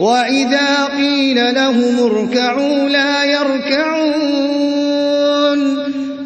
وَإِذَا قِيلَ لَهُمُ ارْكَعُوا لَا يَرْكَعُونَ